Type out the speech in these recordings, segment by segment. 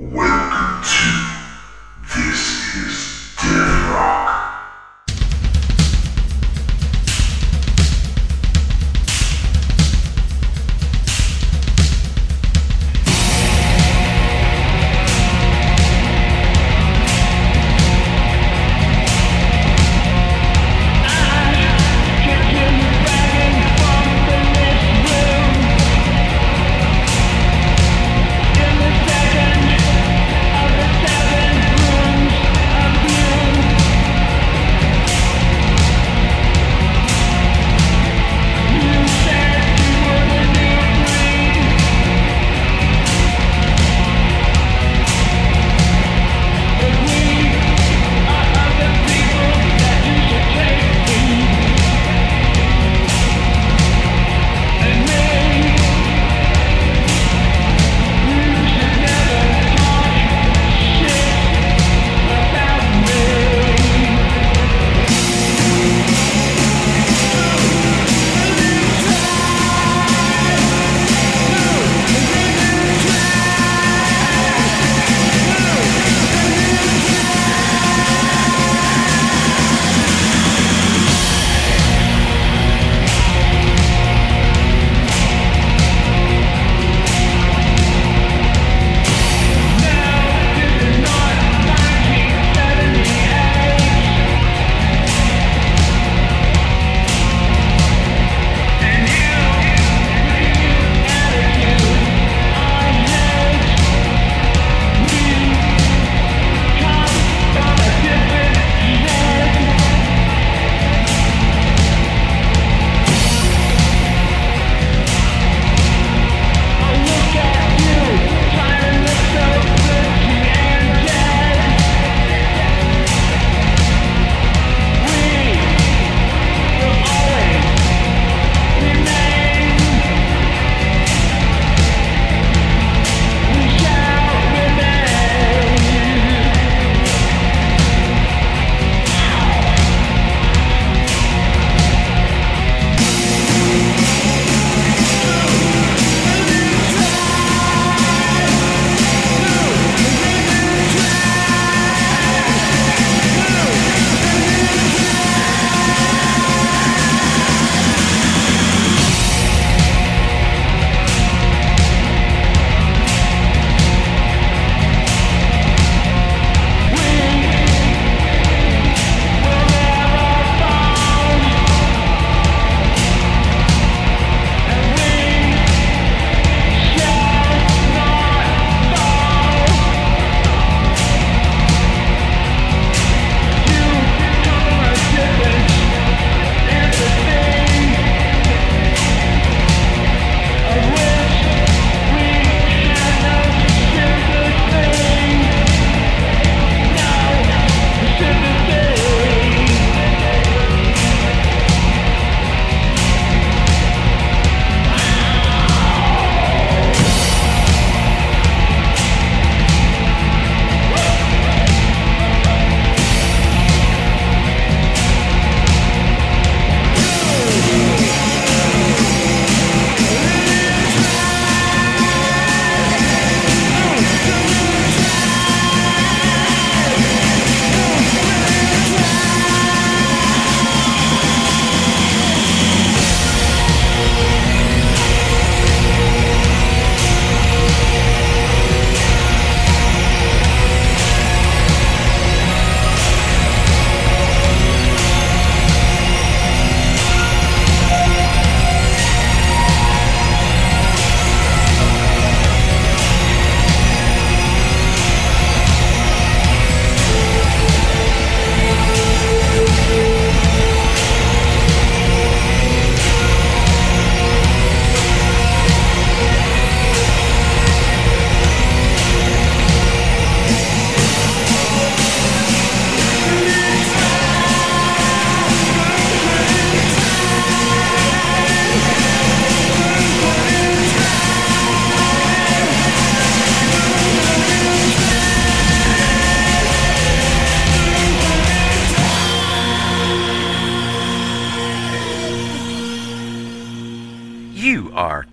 Welcome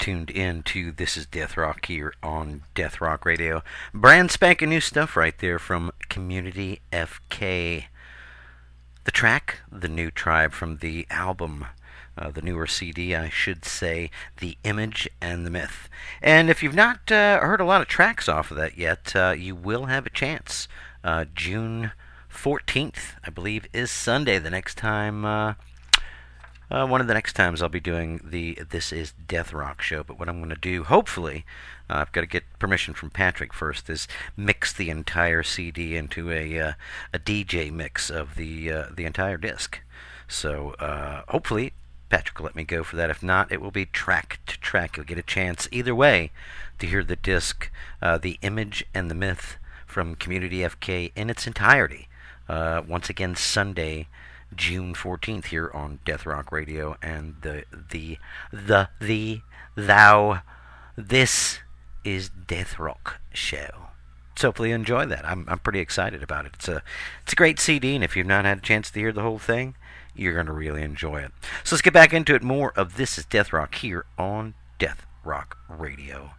tuned in to This is Death Rock here on Death Rock Radio. Brand spanking new stuff right there from Community FK. The track, The New Tribe from the album, uh, the newer CD, I should say, The Image and the Myth. And if you've not uh, heard a lot of tracks off of that yet, uh, you will have a chance. June 14th, I believe, is Sunday, the next time uh, one of the next times I'll be doing the This Is Death Rock show. But what I'm going to do, hopefully, uh, I've got to get permission from Patrick first, is mix the entire CD into a uh, a DJ mix of the uh, the entire disc. So uh, hopefully Patrick will let me go for that. If not, it will be track to track. You'll get a chance either way to hear the disc, uh, the image and the myth from Community FK in its entirety. once again, Sunday. June 14th here on Death Rock Radio and the the the the thou this is Death Rock show. So hopefully you enjoy that. I'm I'm pretty excited about it. It's a it's a great CD and if you've not had a chance to hear the whole thing, you're going to really enjoy it. So let's get back into it more of This is Death Rock here on Death Rock Radio.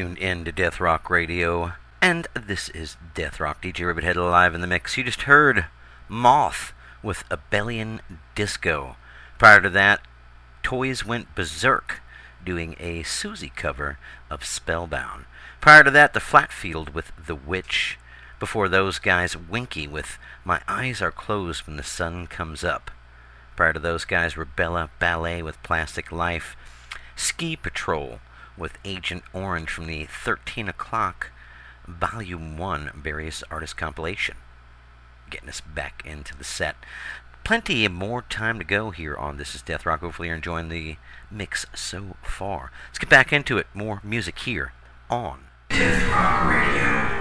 Tuned in to Death Rock Radio, and this is Death Rock DJ Ribbonhead live in the mix. You just heard Moth with Abelian Disco. Prior to that, Toys Went Berserk doing a Siouxsie cover of Spellbound. Prior to that, The Flatfield with The Witch. Before those guys, Winky with My Eyes Are Closed When the Sun Comes Up. Prior to those guys, Rubella Ballet with Plastic Life. Ski Patrol with Agent Orange from the 13 o'clock Volume 1 Various Artist Compilation. Getting us back into the set. Plenty more time to go here on This is Death Rock. Hopefully, you're enjoying the mix so far. Let's get back into it. More music here on Death Rock Radio.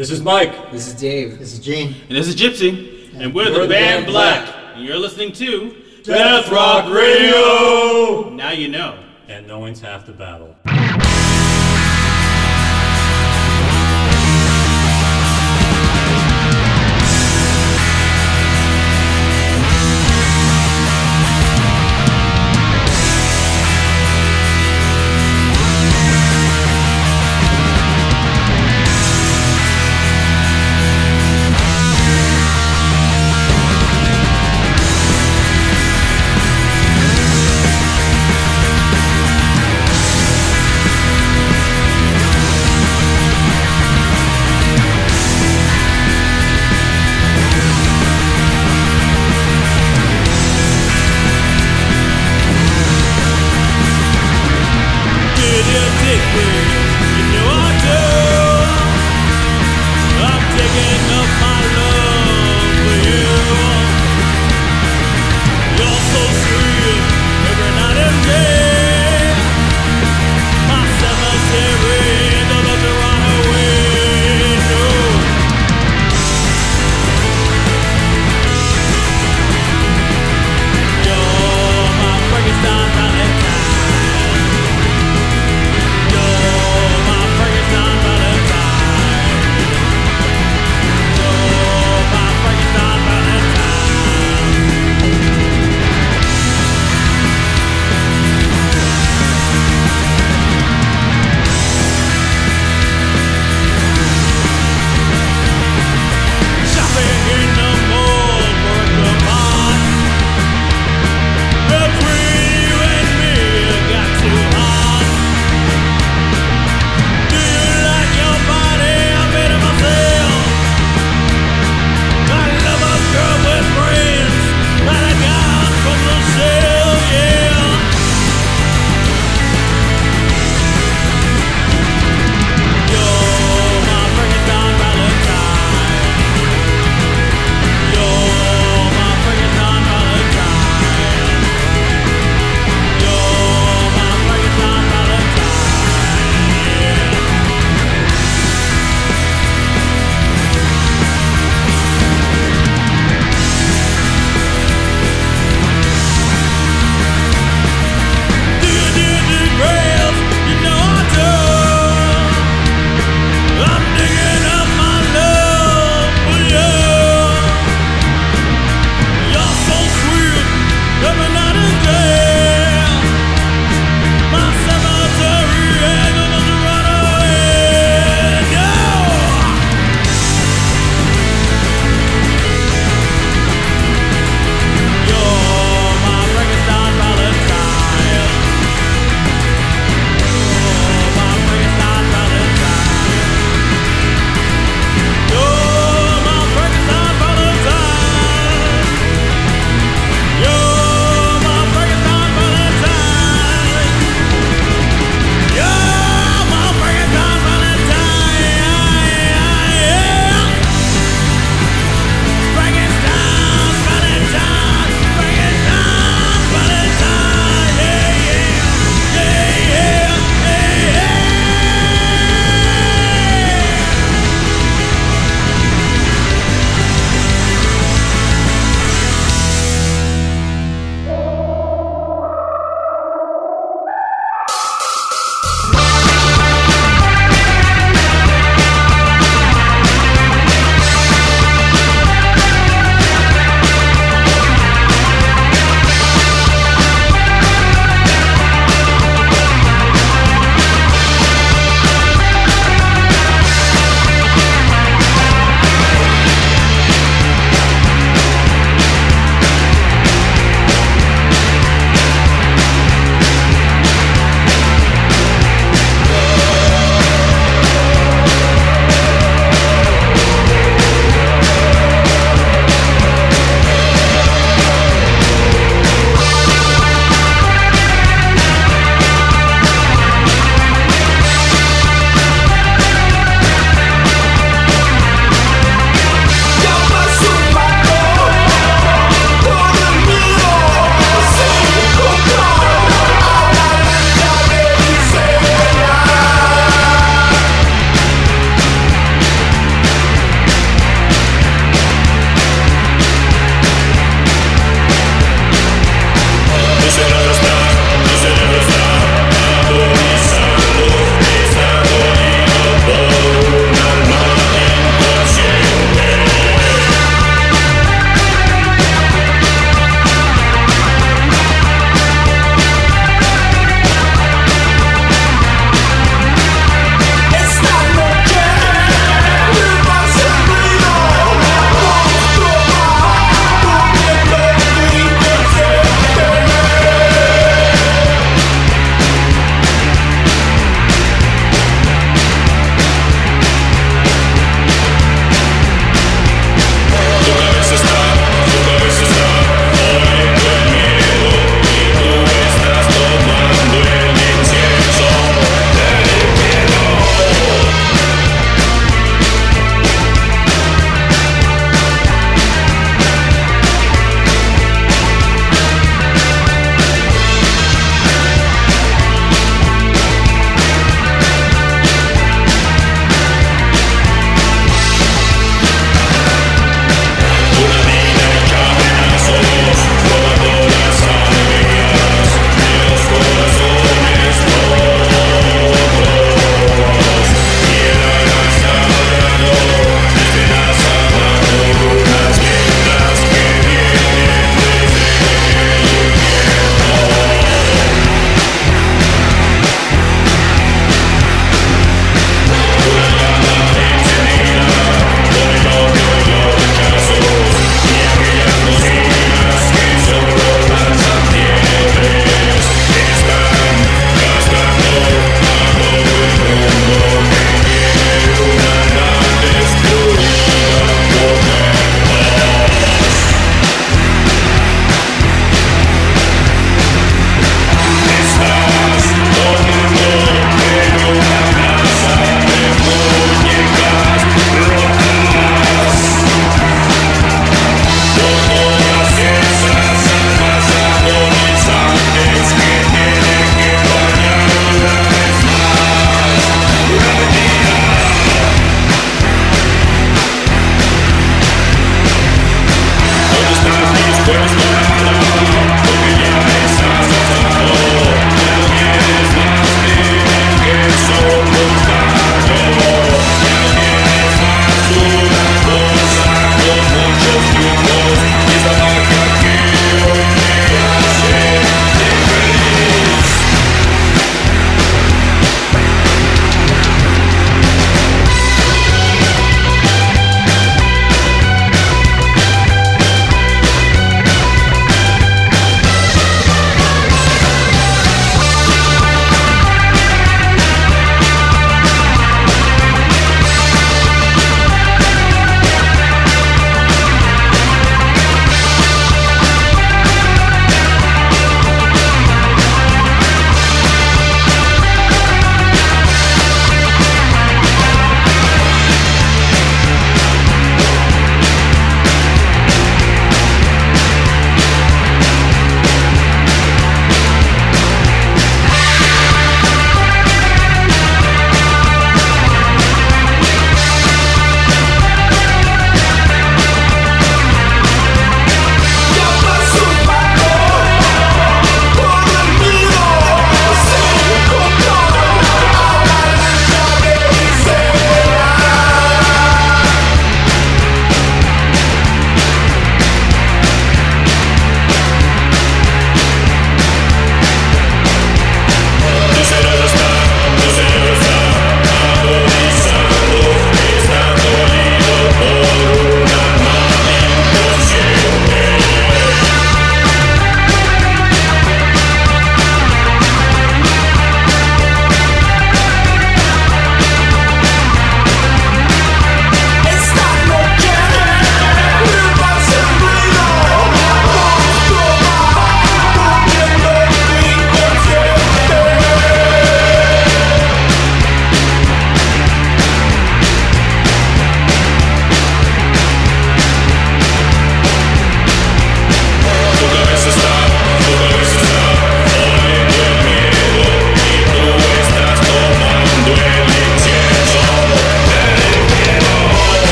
This is Mike. This is Dave. This is Gene. And this is Gypsy. And we're, We're the, the band band Black. Black. And you're listening to Death Rock Radio! Now You Know. And knowing's half the battle.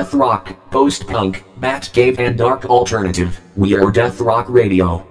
death rock, post punk, Batcave, and dark alternative. We are Death Rock Radio.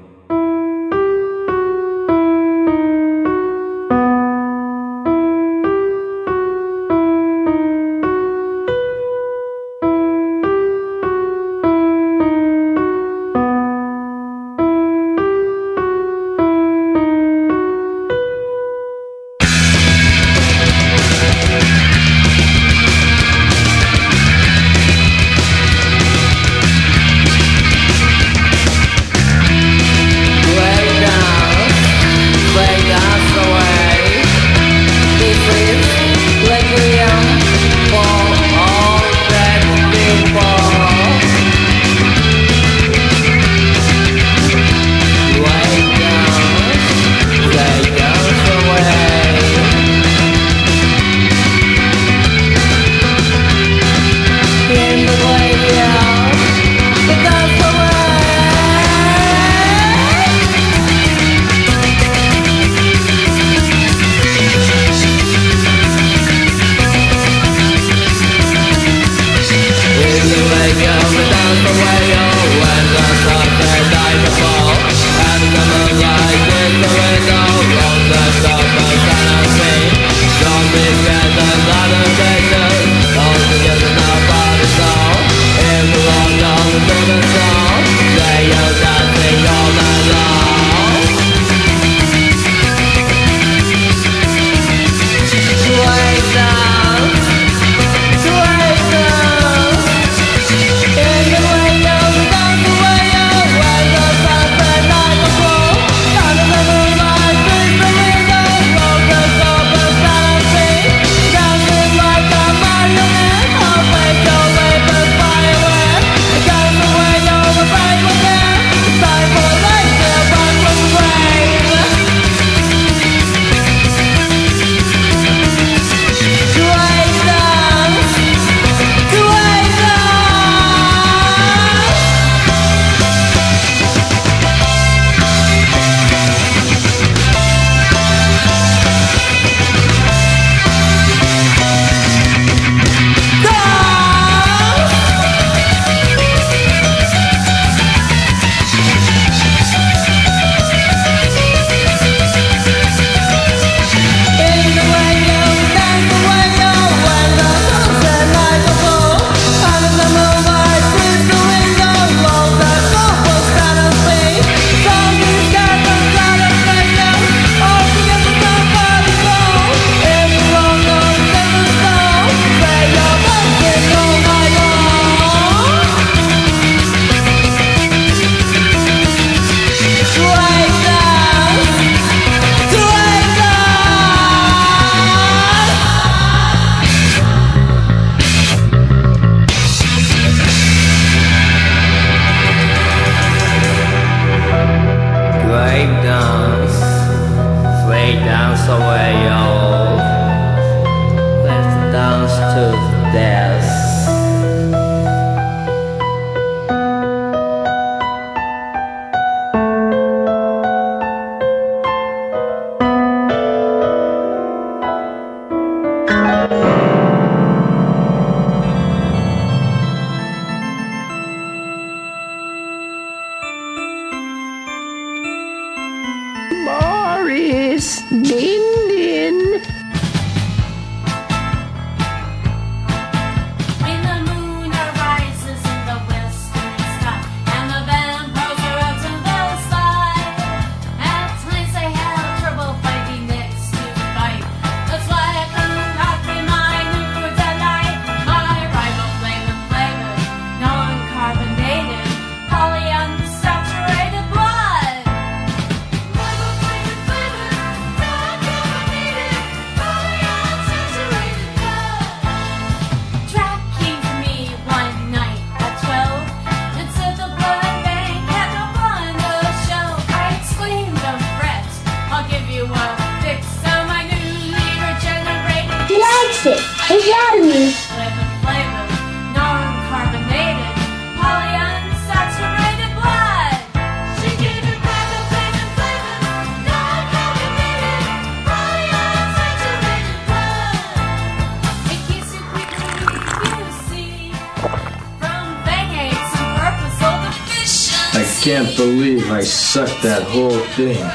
Sucked that whole thing.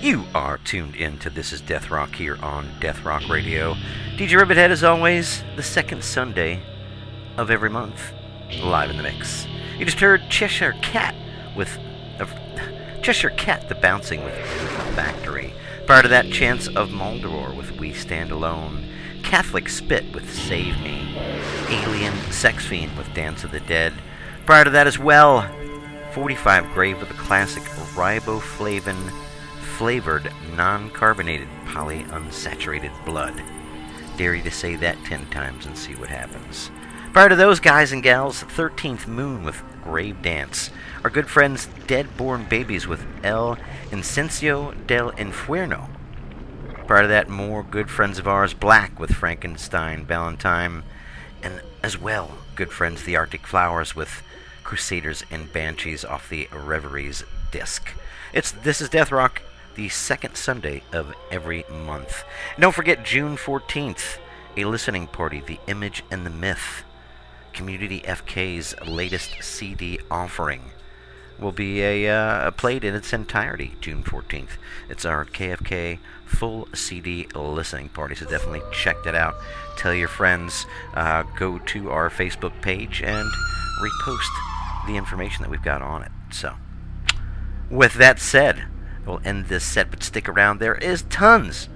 You are tuned in to This is Death Rock here on Death Rock Radio. DJ Ribbithead, as always, the second Sunday of every month, live in the mix. You just heard Cheshire Cat with. Uh, Cheshire Cat, the bouncing with Factory. Prior to that, Chants of Maldoror with We Stand Alone. Catholic Spit with Save Me. Alien Sex Fiend with Dance of the Dead. Prior to that as well, 45 Grave with the classic riboflavin flavored non-carbonated polyunsaturated blood. Dare you to say that 10 times and see what happens. Prior to those guys and gals, 13th Moon with Grave Dance. Our good friends Dead Born Babies with El Incencio del Inferno. Prior to that, more good friends of ours, Black with Frankenstein, Valentine, and as well, good friends the Arctic Flowers with Crusaders and Banshees off the Reveries disc. It's This is Death Rock, the second Sunday of every month. Don't forget June 14th, a listening party, The Image and the Myth. Community FK's latest CD offering will be a uh, played in its entirety June 14th. It's our KFK full CD listening party, so definitely check that out. Tell your friends, uh, go to our Facebook page and repost the information that we've got on it. So, with that said, we'll end this set, but stick around. There is tons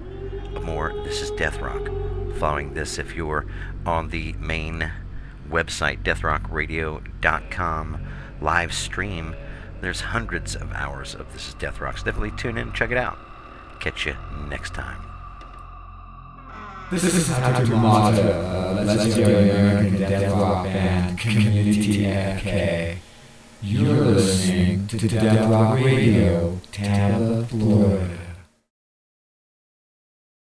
of more. This is Death Rock. Following this, if you're on the main website, deathrockradio.com live stream, there's hundreds of hours of This is Death Rock. So definitely tune in and check it out. Catch you next time. This is Dr. Mata, a legendary American death rock band, Community FK. You're listening to Death Rock Radio, Tampa, Florida.